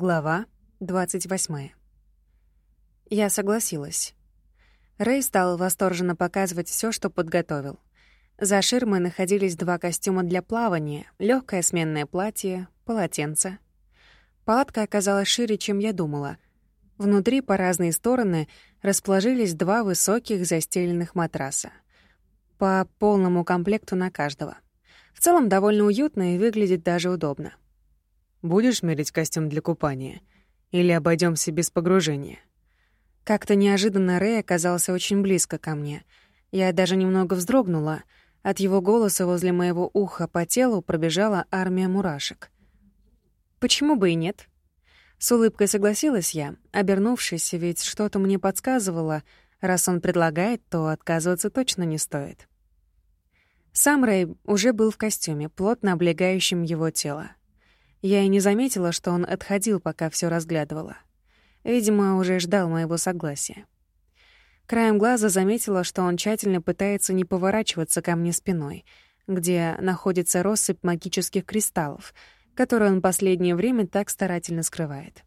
Глава 28. Я согласилась. Рэй стал восторженно показывать все, что подготовил. За ширмой находились два костюма для плавания, легкое сменное платье, полотенце. Палатка оказалась шире, чем я думала. Внутри по разные стороны расположились два высоких застеленных матраса. По полному комплекту на каждого. В целом довольно уютно и выглядит даже удобно. Будешь мерить костюм для купания? Или обойдемся без погружения?» Как-то неожиданно Рэй оказался очень близко ко мне. Я даже немного вздрогнула. От его голоса возле моего уха по телу пробежала армия мурашек. «Почему бы и нет?» С улыбкой согласилась я, обернувшись, ведь что-то мне подсказывало, раз он предлагает, то отказываться точно не стоит. Сам Рэй уже был в костюме, плотно облегающем его тело. Я и не заметила, что он отходил, пока все разглядывала. Видимо, уже ждал моего согласия. Краем глаза заметила, что он тщательно пытается не поворачиваться ко мне спиной, где находится россыпь магических кристаллов, которую он последнее время так старательно скрывает.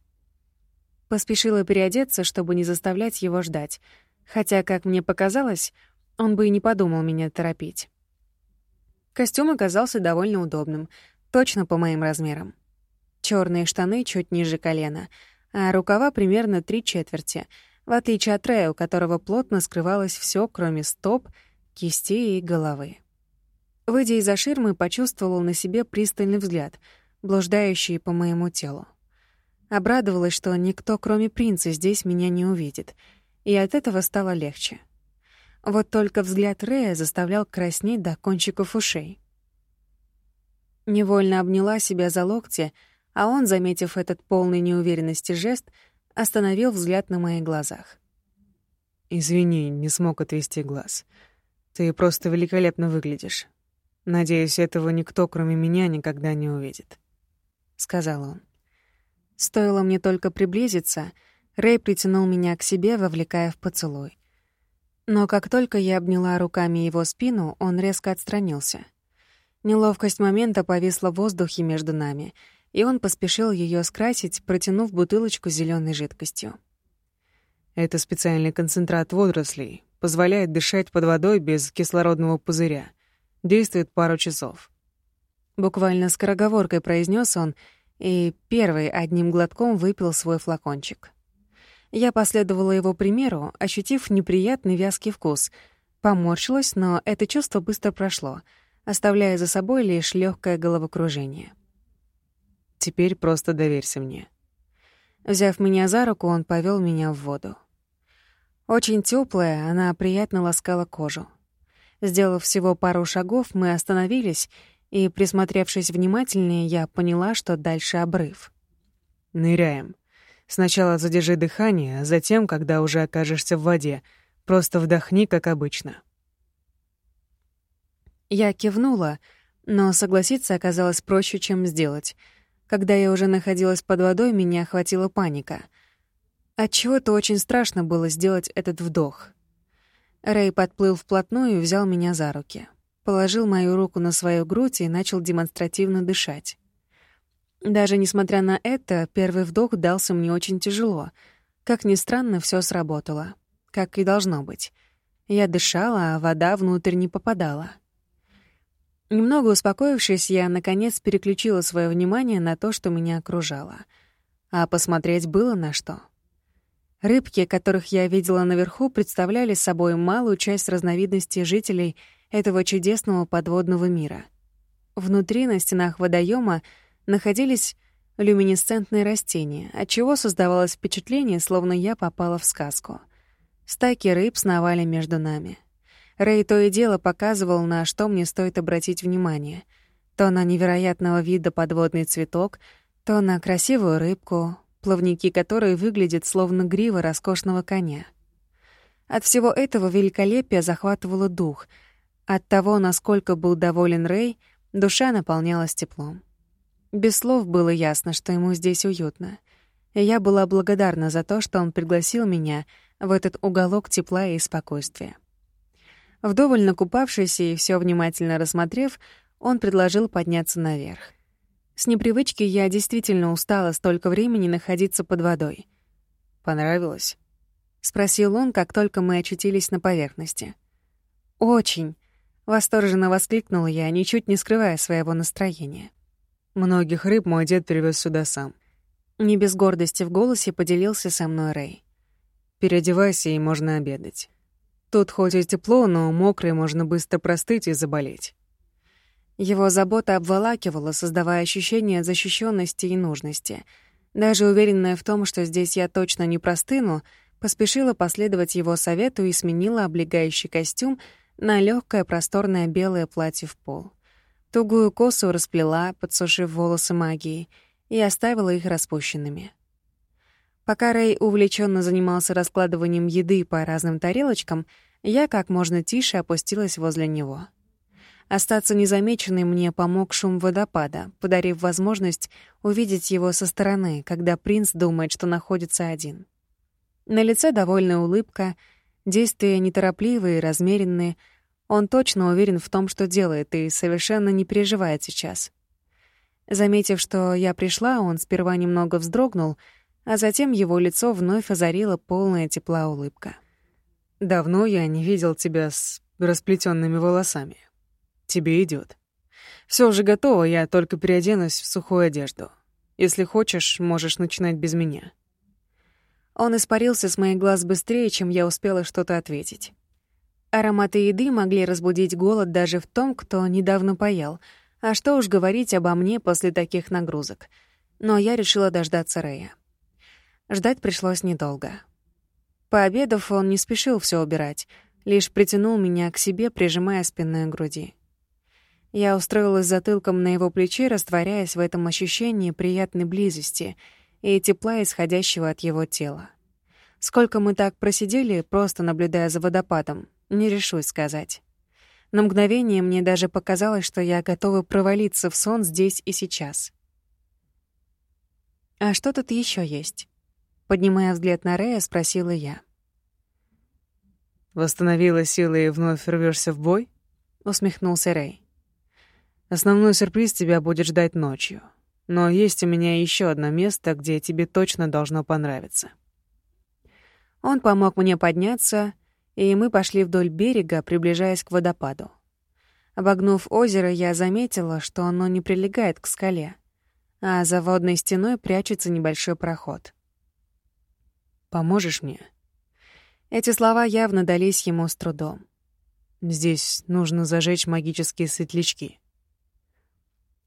Поспешила переодеться, чтобы не заставлять его ждать, хотя, как мне показалось, он бы и не подумал меня торопить. Костюм оказался довольно удобным, точно по моим размерам. Черные штаны чуть ниже колена, а рукава примерно три четверти, в отличие от Рэя, у которого плотно скрывалось все, кроме стоп, кистей и головы. Выйдя из-за ширмы, почувствовал на себе пристальный взгляд, блуждающий по моему телу. Обрадовалась, что никто, кроме принца, здесь меня не увидит, и от этого стало легче. Вот только взгляд Рэя заставлял краснеть до кончиков ушей. Невольно обняла себя за локти — а он, заметив этот полный неуверенности жест, остановил взгляд на моих глазах. «Извини, не смог отвести глаз. Ты просто великолепно выглядишь. Надеюсь, этого никто, кроме меня, никогда не увидит», — сказал он. Стоило мне только приблизиться, Рэй притянул меня к себе, вовлекая в поцелуй. Но как только я обняла руками его спину, он резко отстранился. Неловкость момента повисла в воздухе между нами — и он поспешил ее скрасить, протянув бутылочку с зеленой жидкостью. Это специальный концентрат водорослей, позволяет дышать под водой без кислородного пузыря. Действует пару часов. Буквально скороговоркой произнес он и первый одним глотком выпил свой флакончик. Я последовала его примеру, ощутив неприятный вязкий вкус. Поморщилась, но это чувство быстро прошло, оставляя за собой лишь легкое головокружение. Теперь просто доверься мне». Взяв меня за руку, он повел меня в воду. Очень теплая, она приятно ласкала кожу. Сделав всего пару шагов, мы остановились, и, присмотревшись внимательнее, я поняла, что дальше обрыв. «Ныряем. Сначала задержи дыхание, а затем, когда уже окажешься в воде, просто вдохни, как обычно». Я кивнула, но согласиться оказалось проще, чем сделать — когда я уже находилась под водой, меня охватила паника. Отчего-то очень страшно было сделать этот вдох. Рэй подплыл вплотную и взял меня за руки. Положил мою руку на свою грудь и начал демонстративно дышать. Даже несмотря на это, первый вдох дался мне очень тяжело. Как ни странно, все сработало. Как и должно быть. Я дышала, а вода внутрь не попадала. Немного успокоившись, я, наконец, переключила свое внимание на то, что меня окружало. А посмотреть было на что. Рыбки, которых я видела наверху, представляли собой малую часть разновидностей жителей этого чудесного подводного мира. Внутри, на стенах водоема находились люминесцентные растения, отчего создавалось впечатление, словно я попала в сказку. Стайки рыб сновали между нами — Рэй то и дело показывал, на что мне стоит обратить внимание. То на невероятного вида подводный цветок, то на красивую рыбку, плавники которой выглядят словно грива роскошного коня. От всего этого великолепия захватывало дух. От того, насколько был доволен Рэй, душа наполнялась теплом. Без слов было ясно, что ему здесь уютно. И я была благодарна за то, что он пригласил меня в этот уголок тепла и спокойствия. Вдоволь накупавшись и все внимательно рассмотрев, он предложил подняться наверх. С непривычки я действительно устала столько времени находиться под водой. «Понравилось?» — спросил он, как только мы очутились на поверхности. «Очень!» — восторженно воскликнула я, ничуть не скрывая своего настроения. «Многих рыб мой дед привез сюда сам». Не без гордости в голосе поделился со мной Рэй. «Переодевайся, и можно обедать. Тут хоть и тепло, но мокрый можно быстро простыть и заболеть». Его забота обволакивала, создавая ощущение защищенности и нужности. Даже уверенная в том, что здесь я точно не простыну, поспешила последовать его совету и сменила облегающий костюм на легкое просторное белое платье в пол. Тугую косу расплела, подсушив волосы магией, и оставила их распущенными. Пока Рэй увлеченно занимался раскладыванием еды по разным тарелочкам, я как можно тише опустилась возле него. Остаться незамеченной мне помог шум водопада, подарив возможность увидеть его со стороны, когда принц думает, что находится один. На лице довольная улыбка, действия неторопливые размеренные. Он точно уверен в том, что делает, и совершенно не переживает сейчас. Заметив, что я пришла, он сперва немного вздрогнул, а затем его лицо вновь озарила полная тепла улыбка. «Давно я не видел тебя с расплетенными волосами. Тебе идет. Все уже готово, я только переоденусь в сухую одежду. Если хочешь, можешь начинать без меня». Он испарился с моих глаз быстрее, чем я успела что-то ответить. Ароматы еды могли разбудить голод даже в том, кто недавно поел. А что уж говорить обо мне после таких нагрузок. Но я решила дождаться Рэя. Ждать пришлось недолго. Пообедав, он не спешил все убирать, лишь притянул меня к себе, прижимая спиной к груди. Я устроилась затылком на его плече, растворяясь в этом ощущении приятной близости — и тепла, исходящего от его тела. Сколько мы так просидели, просто наблюдая за водопадом, не решусь сказать. На мгновение мне даже показалось, что я готова провалиться в сон здесь и сейчас. «А что тут еще есть?» Поднимая взгляд на Рея, спросила я. «Восстановила силы и вновь рвешься в бой?» — усмехнулся Рэй. «Основной сюрприз тебя будет ждать ночью. Но есть у меня еще одно место, где тебе точно должно понравиться. Он помог мне подняться, и мы пошли вдоль берега, приближаясь к водопаду. Обогнув озеро, я заметила, что оно не прилегает к скале, а за водной стеной прячется небольшой проход. «Поможешь мне?» Эти слова явно дались ему с трудом. «Здесь нужно зажечь магические светлячки».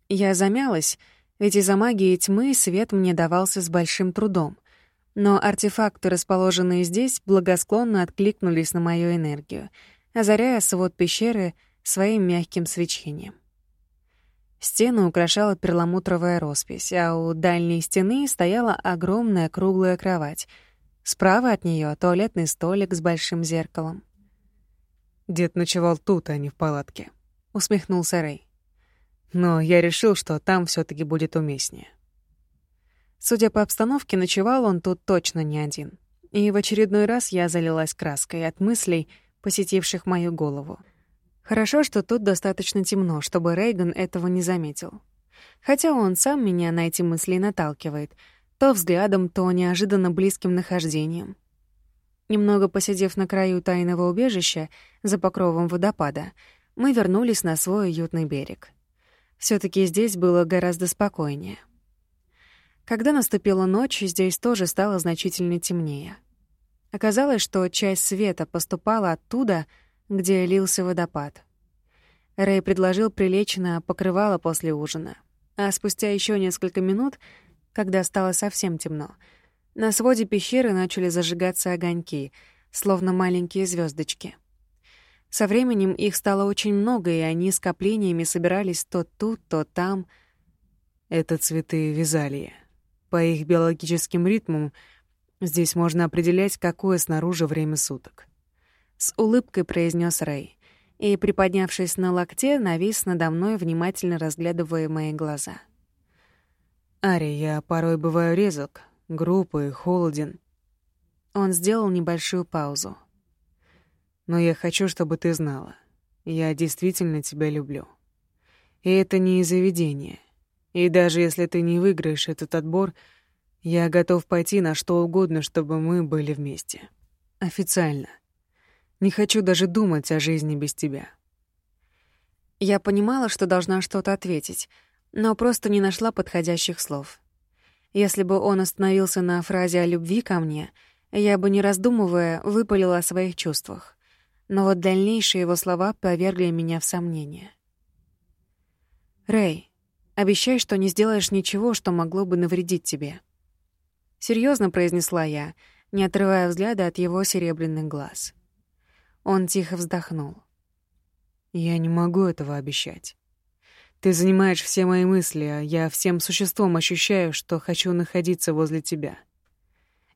Я замялась, ведь из-за магии тьмы свет мне давался с большим трудом. Но артефакты, расположенные здесь, благосклонно откликнулись на мою энергию, озаряя свод пещеры своим мягким свечением. Стену украшала перламутровая роспись, а у дальней стены стояла огромная круглая кровать. Справа от нее туалетный столик с большим зеркалом. «Дед ночевал тут, а не в палатке», — усмехнулся Рэй но я решил, что там все таки будет уместнее. Судя по обстановке, ночевал он тут точно не один. И в очередной раз я залилась краской от мыслей, посетивших мою голову. Хорошо, что тут достаточно темно, чтобы Рейган этого не заметил. Хотя он сам меня на эти мысли наталкивает, то взглядом, то неожиданно близким нахождением. Немного посидев на краю тайного убежища за покровом водопада, мы вернулись на свой уютный берег все таки здесь было гораздо спокойнее. Когда наступила ночь, здесь тоже стало значительно темнее. Оказалось, что часть света поступала оттуда, где лился водопад. Рэй предложил прилечь на покрывало после ужина. А спустя еще несколько минут, когда стало совсем темно, на своде пещеры начали зажигаться огоньки, словно маленькие звездочки. Со временем их стало очень много, и они скоплениями собирались то тут, то там. Это цветы вязалия. По их биологическим ритмам здесь можно определять, какое снаружи время суток. С улыбкой произнес Рэй, и, приподнявшись на локте, навис надо мной, внимательно разглядывая мои глаза. «Ари, я порой бываю резок, груб и холоден». Он сделал небольшую паузу. Но я хочу, чтобы ты знала. Я действительно тебя люблю. И это не из-за видения. И даже если ты не выиграешь этот отбор, я готов пойти на что угодно, чтобы мы были вместе. Официально. Не хочу даже думать о жизни без тебя. Я понимала, что должна что-то ответить, но просто не нашла подходящих слов. Если бы он остановился на фразе о любви ко мне, я бы, не раздумывая, выпалила о своих чувствах. Но вот дальнейшие его слова повергли меня в сомнение. «Рэй, обещай, что не сделаешь ничего, что могло бы навредить тебе». Серьезно произнесла я, не отрывая взгляда от его серебряных глаз. Он тихо вздохнул. «Я не могу этого обещать. Ты занимаешь все мои мысли, а я всем существом ощущаю, что хочу находиться возле тебя.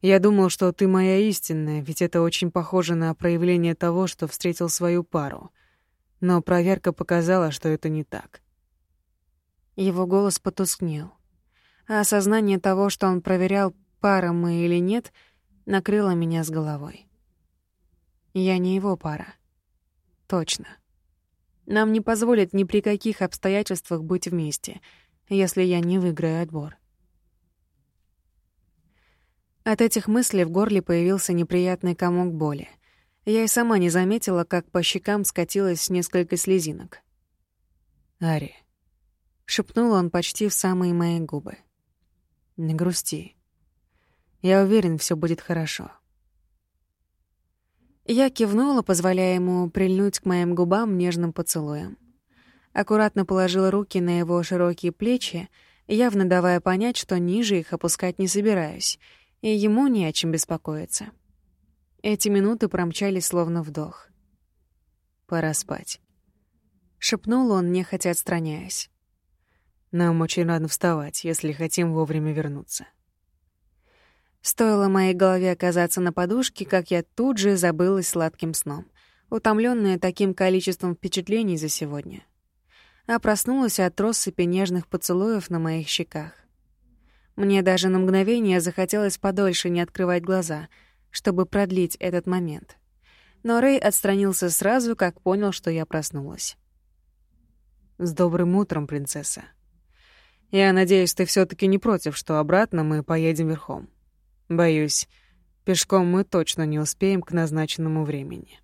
Я думал, что ты моя истинная, ведь это очень похоже на проявление того, что встретил свою пару. Но проверка показала, что это не так. Его голос потускнел. А осознание того, что он проверял, пара мы или нет, накрыло меня с головой. Я не его пара. Точно. Нам не позволят ни при каких обстоятельствах быть вместе, если я не выиграю отбор. От этих мыслей в горле появился неприятный комок боли. Я и сама не заметила, как по щекам скатилось несколько слезинок. «Ари», — шепнул он почти в самые мои губы. «Не грусти. Я уверен, все будет хорошо». Я кивнула, позволяя ему прильнуть к моим губам нежным поцелуем. Аккуратно положила руки на его широкие плечи, явно давая понять, что ниже их опускать не собираюсь, и ему не о чем беспокоиться. Эти минуты промчались словно вдох. «Пора спать», — шепнул он, нехотя отстраняясь. «Нам очень рано вставать, если хотим вовремя вернуться». Стоило моей голове оказаться на подушке, как я тут же забылась сладким сном, утомленная таким количеством впечатлений за сегодня. А проснулась от россыпи нежных поцелуев на моих щеках. Мне даже на мгновение захотелось подольше не открывать глаза, чтобы продлить этот момент. Но Рэй отстранился сразу, как понял, что я проснулась. «С добрым утром, принцесса. Я надеюсь, ты все таки не против, что обратно мы поедем верхом». Боюсь, пешком мы точно не успеем к назначенному времени.